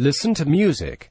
Listen to music.